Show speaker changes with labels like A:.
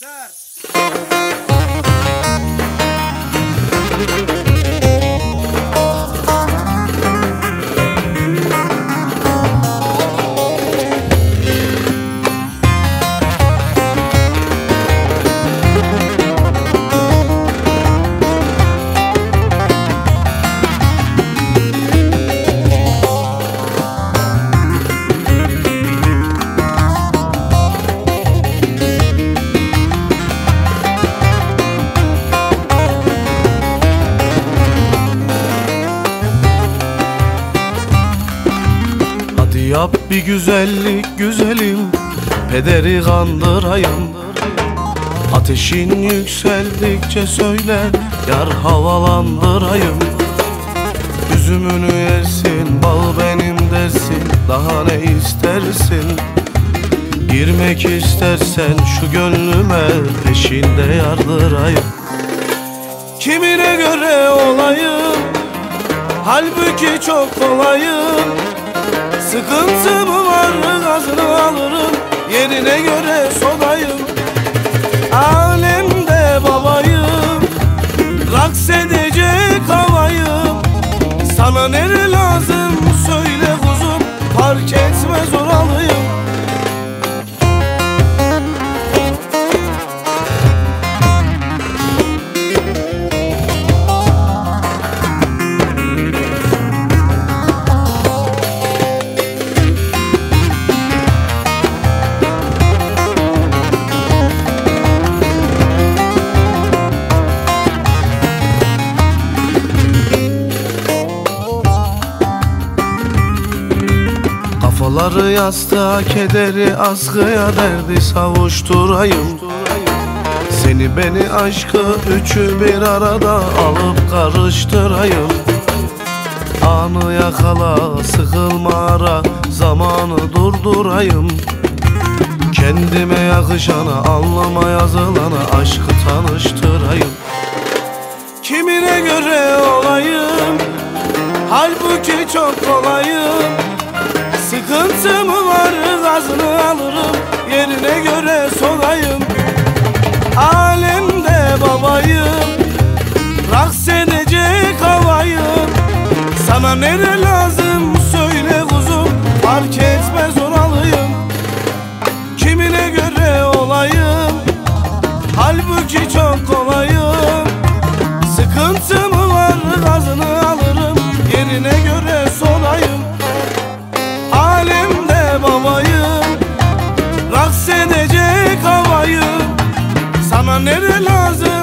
A: Sir yap bir güzellik güzelim. Pederi kandırayım Ateşin yükseldikçe söyle Yar havalandırayım. Üzümünü yersin bal benim desin Daha ne istersin? Girmek istersen şu gönlüme Peşinde yardırayım. Kimine göre olayım Halbuki çok kolayım Sıkıntımı var gazını alırım? Yerine göre sodayım. Alemde babayım. Raks edecek havayım. Sana nere lazım? Söyle kuzum. Fark etmez oralıyım Kafaları yastığa kederi askıya derdi savuşturayım. Seni beni aşkı üçü bir arada alıp karıştırayım. Anı yakala sıkılma ara zamanı durdurayım. Kendime yakışana alnıma yazılana aşkı tanıştırayım. Kimine göre olayım Halbuki çok kolayım Sıkıntımı var? Gazını alırım. Yerine göre solayım. Alemde babayım. Raks edecek havayım Sana nere lazım? Söyle kuzum. Fark etmez Sana